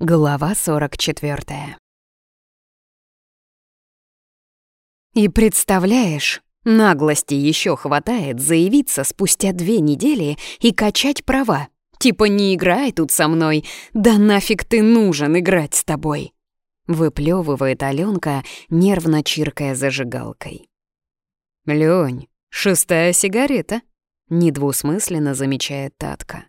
Глава 44 И представляешь, наглости еще хватает заявиться спустя две недели и качать права. Типа не играй тут со мной, да нафиг ты нужен играть с тобой. Выплевывает Аленка, нервно чиркая зажигалкой. Лёнь, шестая сигарета? Недвусмысленно замечает Татка.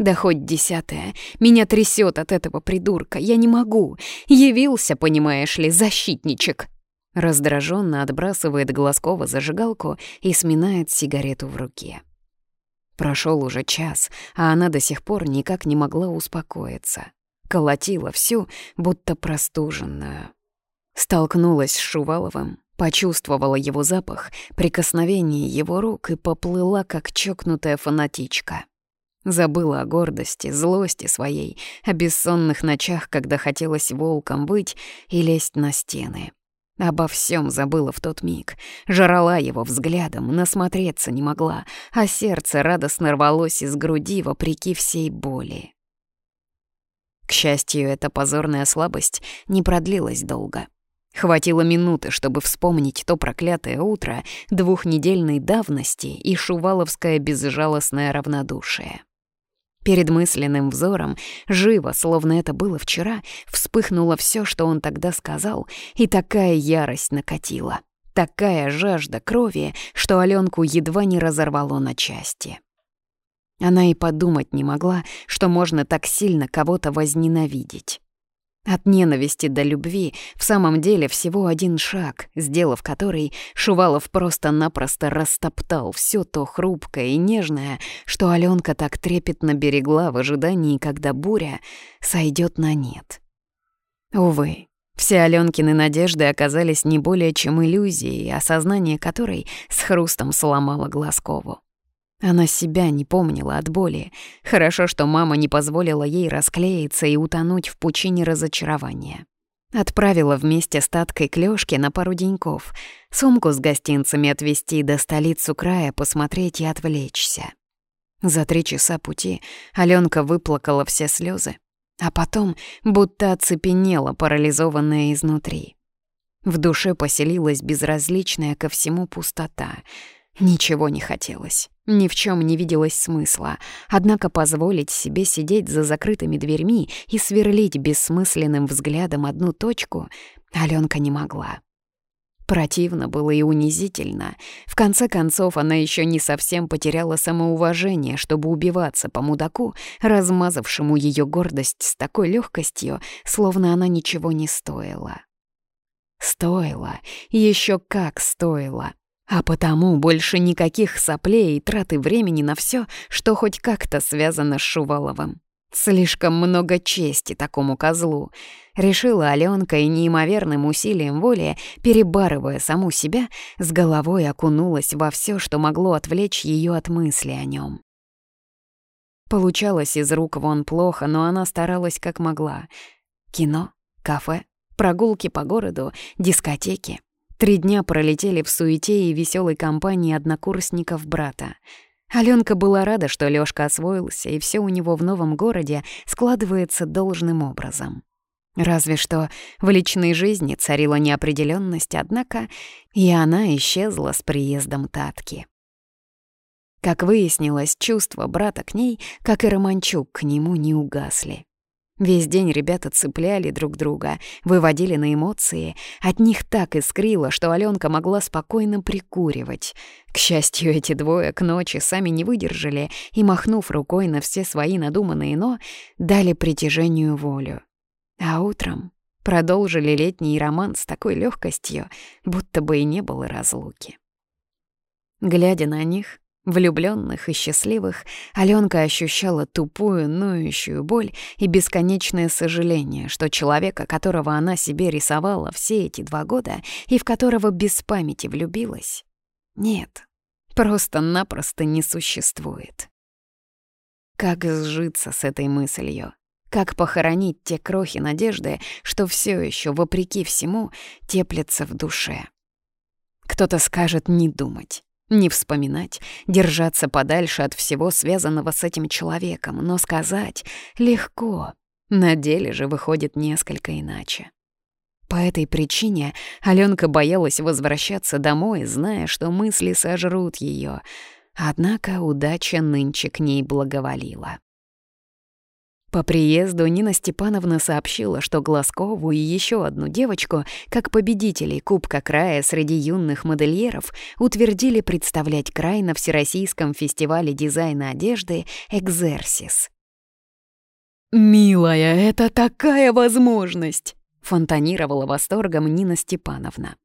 Да хоть десятая. Меня трясет от этого придурка. Я не могу. Явился, понимаешь ли, защитничек. Раздраженно отбрасывает Глазкова зажигалку и сминает сигарету в руке. Прошел уже час, а она до сих пор никак не могла успокоиться. Колотила всю, будто простуженную. Столкнулась с Шуваловым, почувствовала его запах, прикосновение его рук и поплыла, как чокнутая фанатичка. Забыла о гордости, злости своей, о бессонных ночах, когда хотелось волком быть и лезть на стены. Обо всем забыла в тот миг. Жрала его взглядом, насмотреться не могла, а сердце радостно рвалось из груди вопреки всей боли. К счастью, эта позорная слабость не продлилась долго. Хватило минуты, чтобы вспомнить то проклятое утро двухнедельной давности и шуваловское безжалостное равнодушие. Перед мысленным взором, живо, словно это было вчера, вспыхнуло все, что он тогда сказал, и такая ярость накатила. Такая жажда крови, что Аленку едва не разорвало на части. Она и подумать не могла, что можно так сильно кого-то возненавидеть. От ненависти до любви в самом деле всего один шаг, сделав который, Шувалов просто-напросто растоптал все то хрупкое и нежное, что Аленка так трепетно берегла в ожидании, когда буря сойдет на нет. Увы, все Аленкины надежды оказались не более чем иллюзией, осознание которой с хрустом сломало Глазкову. Она себя не помнила от боли. Хорошо, что мама не позволила ей расклеиться и утонуть в пучине разочарования. Отправила вместе с Таткой Клёшки на пару деньков, сумку с гостинцами отвезти до столицу края, посмотреть и отвлечься. За три часа пути Алёнка выплакала все слезы, а потом будто оцепенела, парализованная изнутри. В душе поселилась безразличная ко всему пустота — Ничего не хотелось, ни в чем не виделось смысла, однако позволить себе сидеть за закрытыми дверьми и сверлить бессмысленным взглядом одну точку Алёнка не могла. Противно было и унизительно. В конце концов, она еще не совсем потеряла самоуважение, чтобы убиваться по мудаку, размазавшему ее гордость с такой легкостью, словно она ничего не стоила. Стоило, еще как стоило. А потому больше никаких соплей и траты времени на все, что хоть как-то связано с Шуваловым. Слишком много чести такому козлу. Решила Аленка и неимоверным усилием воли, перебарывая саму себя, с головой окунулась во все, что могло отвлечь ее от мысли о нем. Получалось из рук вон плохо, но она старалась как могла. Кино, кафе, прогулки по городу, дискотеки. Три дня пролетели в суете и веселой компании однокурсников брата. Алёнка была рада, что Лёшка освоился, и все у него в новом городе складывается должным образом. Разве что в личной жизни царила неопределенность, однако и она исчезла с приездом Татки. Как выяснилось, чувства брата к ней, как и Романчук к нему, не угасли. Весь день ребята цепляли друг друга, выводили на эмоции. От них так искрило, что Алёнка могла спокойно прикуривать. К счастью, эти двое к ночи сами не выдержали и, махнув рукой на все свои надуманные «но», дали притяжению волю. А утром продолжили летний роман с такой легкостью, будто бы и не было разлуки. Глядя на них, Влюбленных и счастливых Аленка ощущала тупую, ноющую боль и бесконечное сожаление, что человека, которого она себе рисовала все эти два года и в которого без памяти влюбилась, нет, просто-напросто не существует. Как сжиться с этой мыслью? Как похоронить те крохи надежды, что все еще, вопреки всему, теплятся в душе? Кто-то скажет не думать. Не вспоминать, держаться подальше от всего связанного с этим человеком, но сказать легко. На деле же выходит несколько иначе. По этой причине Алёнка боялась возвращаться домой, зная, что мысли сожрут её. Однако удача нынче к ней благоволила. По приезду Нина Степановна сообщила, что Глазкову и еще одну девочку, как победителей Кубка края среди юных модельеров, утвердили представлять край на Всероссийском фестивале дизайна одежды «Экзерсис». «Милая, это такая возможность!» — фонтанировала восторгом Нина Степановна.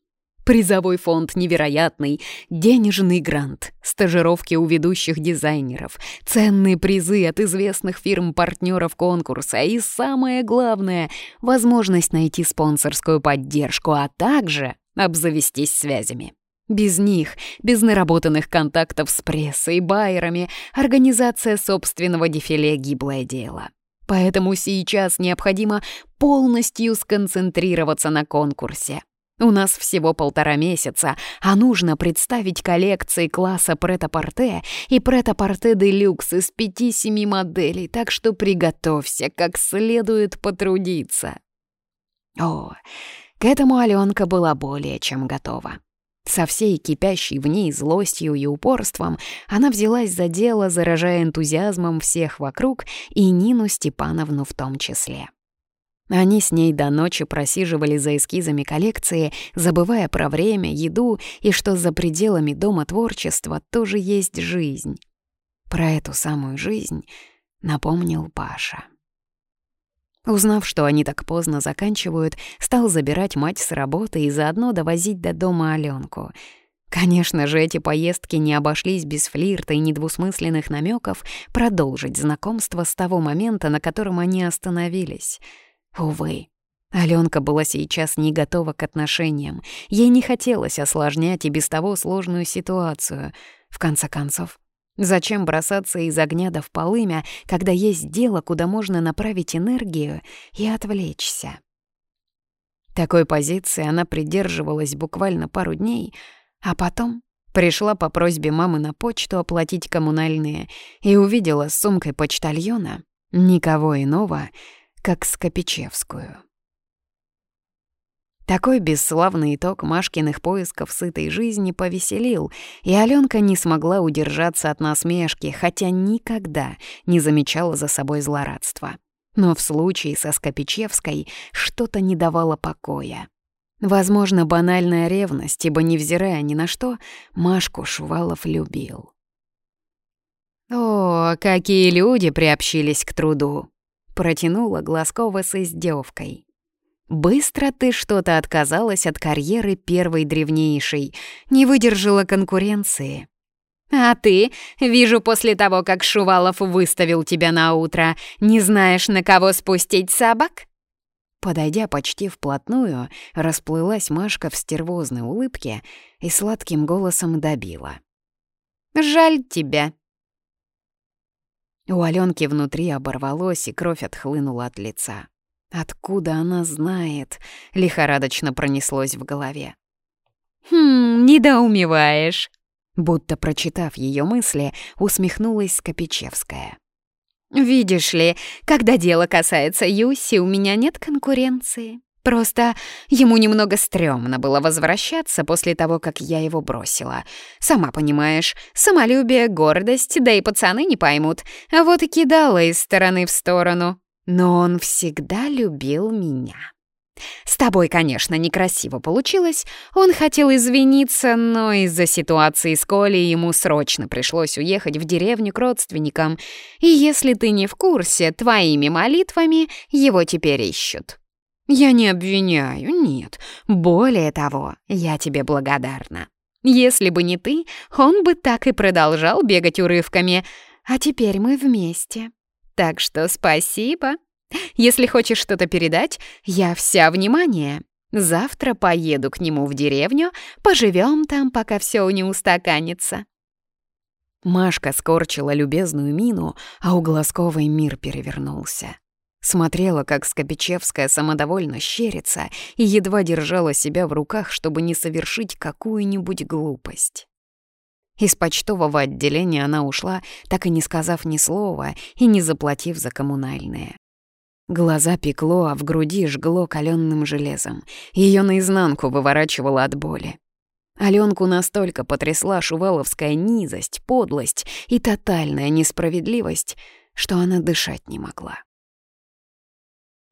Призовой фонд невероятный, денежный грант, стажировки у ведущих дизайнеров, ценные призы от известных фирм-партнеров конкурса и, самое главное, возможность найти спонсорскую поддержку, а также обзавестись связями. Без них, без наработанных контактов с прессой, байерами, организация собственного дефиле — гиблое дело. Поэтому сейчас необходимо полностью сконцентрироваться на конкурсе. У нас всего полтора месяца, а нужно представить коллекции класса прет-а-порте и прет-а-порте де люкс из пяти-семи моделей, так что приготовься, как следует потрудиться. О, к этому Аленка была более чем готова. Со всей кипящей в ней злостью и упорством она взялась за дело, заражая энтузиазмом всех вокруг и Нину Степановну в том числе. Они с ней до ночи просиживали за эскизами коллекции, забывая про время, еду и что за пределами дома творчества тоже есть жизнь. Про эту самую жизнь напомнил Паша. Узнав, что они так поздно заканчивают, стал забирать мать с работы и заодно довозить до дома Алёнку. Конечно же, эти поездки не обошлись без флирта и недвусмысленных намеков продолжить знакомство с того момента, на котором они остановились — Увы, Алёнка была сейчас не готова к отношениям. Ей не хотелось осложнять и без того сложную ситуацию. В конце концов, зачем бросаться из огня до в полымя, когда есть дело, куда можно направить энергию и отвлечься? Такой позиции она придерживалась буквально пару дней, а потом пришла по просьбе мамы на почту оплатить коммунальные и увидела с сумкой почтальона никого иного, как Скопичевскую. Такой бесславный итог Машкиных поисков сытой жизни повеселил, и Алёнка не смогла удержаться от насмешки, хотя никогда не замечала за собой злорадства. Но в случае со Скопичевской что-то не давало покоя. Возможно, банальная ревность, ибо, невзирая ни на что, Машку Шувалов любил. О, какие люди приобщились к труду! Протянула Глазкова с издевкой. «Быстро ты что-то отказалась от карьеры первой древнейшей, не выдержала конкуренции». «А ты, вижу, после того, как Шувалов выставил тебя на утро, не знаешь, на кого спустить собак?» Подойдя почти вплотную, расплылась Машка в стервозной улыбке и сладким голосом добила. «Жаль тебя, у Аленки внутри оборвалось, и кровь отхлынула от лица. «Откуда она знает?» — лихорадочно пронеслось в голове. «Хм, недоумеваешь!» Будто прочитав ее мысли, усмехнулась Скопичевская. «Видишь ли, когда дело касается Юси, у меня нет конкуренции. Просто ему немного стрёмно было возвращаться после того, как я его бросила. Сама понимаешь, самолюбие, гордость, да и пацаны не поймут. А вот и кидала из стороны в сторону. Но он всегда любил меня. С тобой, конечно, некрасиво получилось. Он хотел извиниться, но из-за ситуации с Колей ему срочно пришлось уехать в деревню к родственникам. И если ты не в курсе, твоими молитвами его теперь ищут. Я не обвиняю, нет. Более того, я тебе благодарна. Если бы не ты, он бы так и продолжал бегать урывками. А теперь мы вместе. Так что спасибо. Если хочешь что-то передать, я вся внимание. Завтра поеду к нему в деревню, поживем там, пока все не устаканится». Машка скорчила любезную мину, а у Глазковой мир перевернулся. Смотрела, как Скопичевская самодовольно щерится и едва держала себя в руках, чтобы не совершить какую-нибудь глупость. Из почтового отделения она ушла, так и не сказав ни слова и не заплатив за коммунальные. Глаза пекло, а в груди жгло каленным железом. Ее наизнанку выворачивало от боли. Аленку настолько потрясла шуваловская низость, подлость и тотальная несправедливость, что она дышать не могла.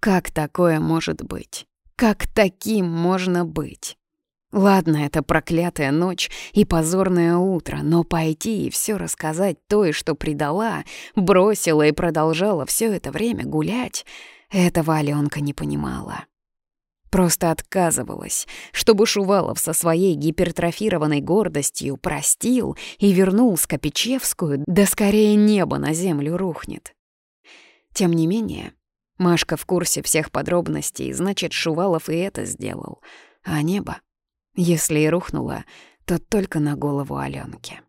Как такое может быть? Как таким можно быть? Ладно, это проклятая ночь и позорное утро, но пойти и все рассказать той, что предала, бросила и продолжала все это время гулять, этого Аленка не понимала. Просто отказывалась, чтобы Шувалов со своей гипертрофированной гордостью простил и вернул Скопичевскую, да скорее небо на землю рухнет. Тем не менее, Машка в курсе всех подробностей, значит, Шувалов и это сделал. А небо? Если и рухнуло, то только на голову Алёнки.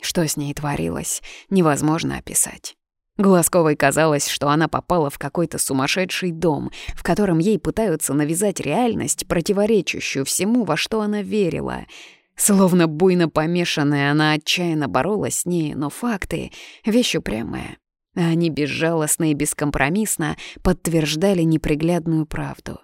Что с ней творилось, невозможно описать. Глазковой казалось, что она попала в какой-то сумасшедший дом, в котором ей пытаются навязать реальность, противоречащую всему, во что она верила. Словно буйно помешанная, она отчаянно боролась с ней, но факты — вещь упрямая. Они безжалостно и бескомпромиссно подтверждали неприглядную правду.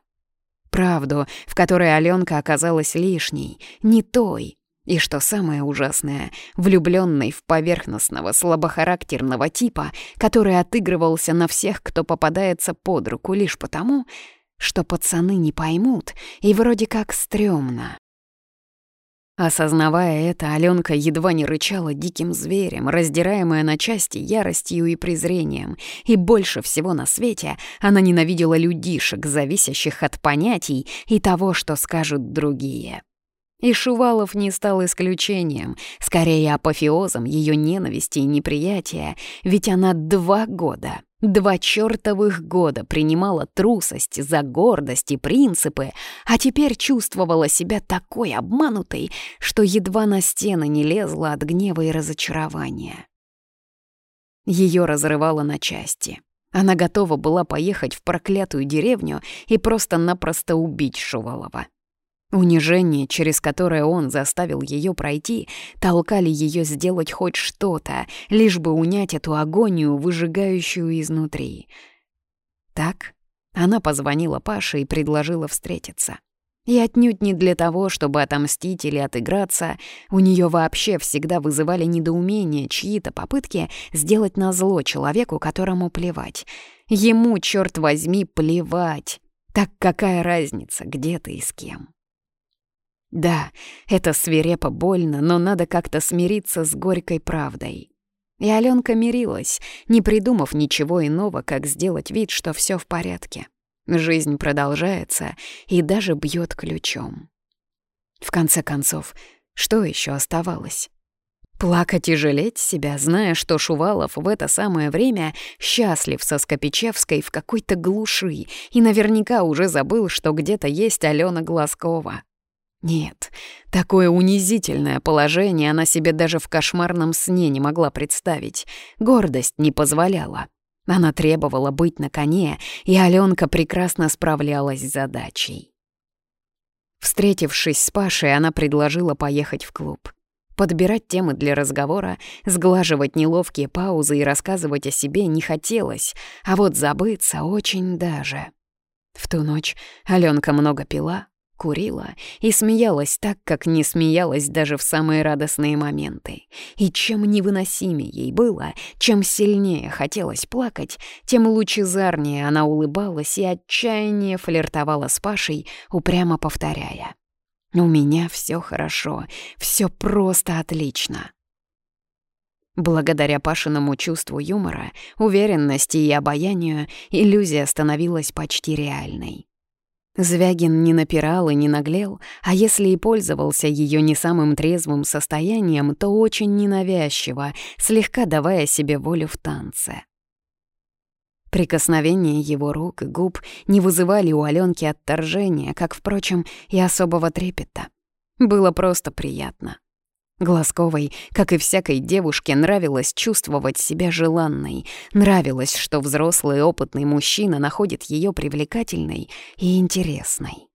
Правду, в которой Аленка оказалась лишней, не той, и что самое ужасное, влюбленный в поверхностного, слабохарактерного типа, который отыгрывался на всех, кто попадается под руку лишь потому, что пацаны не поймут и вроде как стрёмно. Осознавая это, Аленка едва не рычала диким зверем, раздираемая на части яростью и презрением. И больше всего на свете она ненавидела людишек, зависящих от понятий и того, что скажут другие. И Шувалов не стал исключением, скорее апофеозом ее ненависти и неприятия, ведь она два года, два чертовых года принимала трусость за гордость и принципы, а теперь чувствовала себя такой обманутой, что едва на стены не лезла от гнева и разочарования. Ее разрывало на части. Она готова была поехать в проклятую деревню и просто-напросто убить Шувалова. Унижение, через которое он заставил ее пройти, толкали ее сделать хоть что-то, лишь бы унять эту агонию, выжигающую изнутри. Так она позвонила Паше и предложила встретиться. И отнюдь не для того, чтобы отомстить или отыграться, у нее вообще всегда вызывали недоумение чьи-то попытки сделать назло человеку, которому плевать. Ему, черт возьми, плевать. Так какая разница, где ты и с кем? Да, это свирепо больно, но надо как-то смириться с горькой правдой. И Аленка мирилась, не придумав ничего иного, как сделать вид, что все в порядке. Жизнь продолжается и даже бьет ключом. В конце концов, что еще оставалось? Плакать и жалеть себя, зная, что Шувалов в это самое время счастлив со Скопичевской в какой-то глуши и наверняка уже забыл, что где-то есть Алена Глазкова. Нет, такое унизительное положение она себе даже в кошмарном сне не могла представить. Гордость не позволяла. Она требовала быть на коне, и Алёнка прекрасно справлялась с задачей. Встретившись с Пашей, она предложила поехать в клуб. Подбирать темы для разговора, сглаживать неловкие паузы и рассказывать о себе не хотелось, а вот забыться очень даже. В ту ночь Алёнка много пила, курила и смеялась так, как не смеялась даже в самые радостные моменты. И чем невыносимее ей было, чем сильнее хотелось плакать, тем лучезарнее она улыбалась и отчаяние флиртовала с Пашей, упрямо повторяя. «У меня все хорошо, все просто отлично». Благодаря Пашиному чувству юмора, уверенности и обаянию иллюзия становилась почти реальной. Звягин не напирал и не наглел, а если и пользовался ее не самым трезвым состоянием, то очень ненавязчиво, слегка давая себе волю в танце. Прикосновения его рук и губ не вызывали у Аленки отторжения, как, впрочем, и особого трепета. Было просто приятно. Глазковой, как и всякой девушке, нравилось чувствовать себя желанной. Нравилось, что взрослый опытный мужчина находит ее привлекательной и интересной.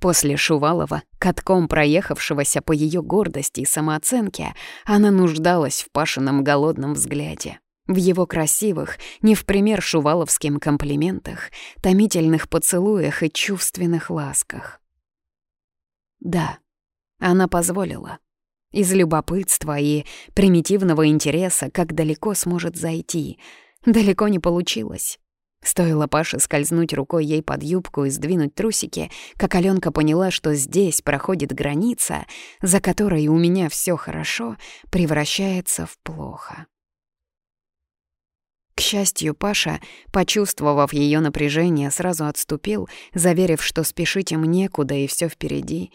После Шувалова, катком проехавшегося по ее гордости и самооценке, она нуждалась в Пашином голодном взгляде. В его красивых, не в пример шуваловским комплиментах, томительных поцелуях и чувственных ласках. Да, она позволила. Из любопытства и примитивного интереса, как далеко сможет зайти. Далеко не получилось. Стоило Паше скользнуть рукой ей под юбку и сдвинуть трусики, как Алёнка поняла, что здесь проходит граница, за которой у меня всё хорошо, превращается в плохо. К счастью, Паша, почувствовав её напряжение, сразу отступил, заверив, что спешить им некуда и всё впереди.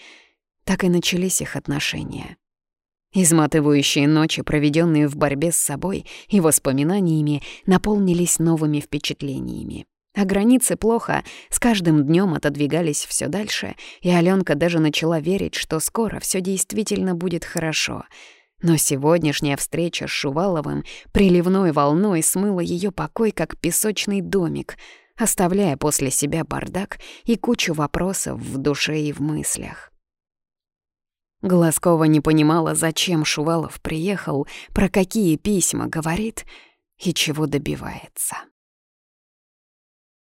Так и начались их отношения. Изматывающие ночи, проведенные в борьбе с собой и воспоминаниями, наполнились новыми впечатлениями. А границы плохо с каждым днем отодвигались все дальше, и Аленка даже начала верить, что скоро все действительно будет хорошо. Но сегодняшняя встреча с Шуваловым приливной волной смыла ее покой, как песочный домик, оставляя после себя бардак и кучу вопросов в душе и в мыслях. Глазкова не понимала, зачем Шувалов приехал, про какие письма говорит и чего добивается.